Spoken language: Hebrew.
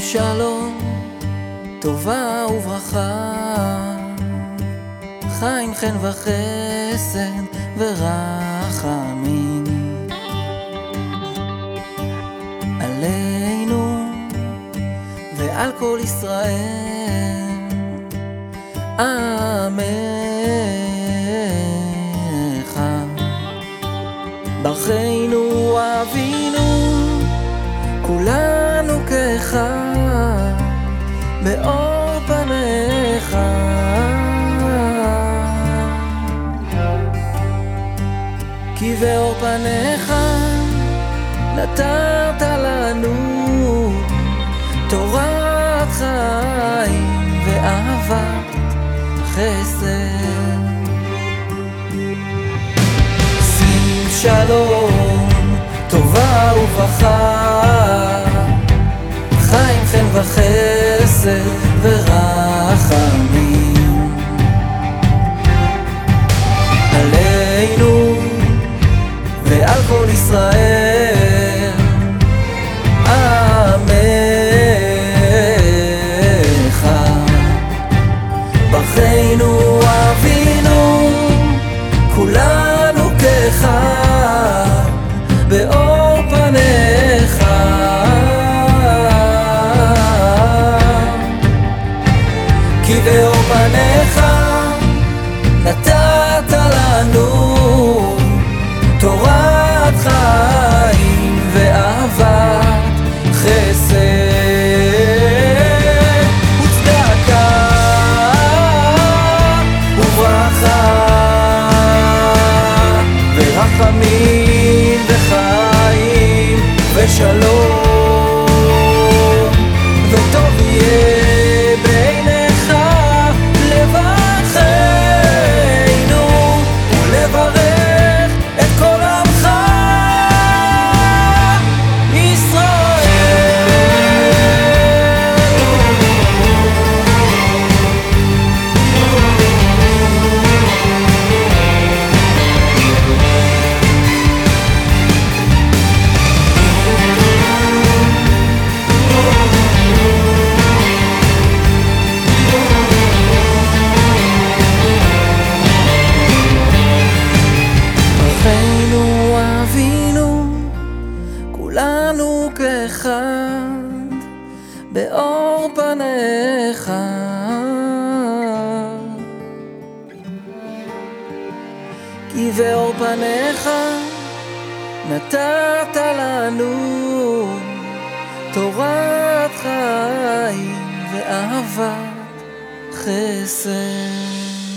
שלום, טובה וברכה, חיים חן וחסד ורחמים. עלינו ועל כל ישראל, עמך. ברכנו אבינו, כאחד, באור פניך. כי באור פניך נתת לנו תורת חיים ואהבת חסד. שים שלום, טובה וברכה, חיים חן וחסד ורחמים. עלינו ועל כל ישראל, כי באור פניך נתת לנו תורת חיים ואהבת חסד וצדקה וברכה ורחמים כאחד, באור פניך. כי באור פניך נתת לנו תורת חיים ואהבת חסד.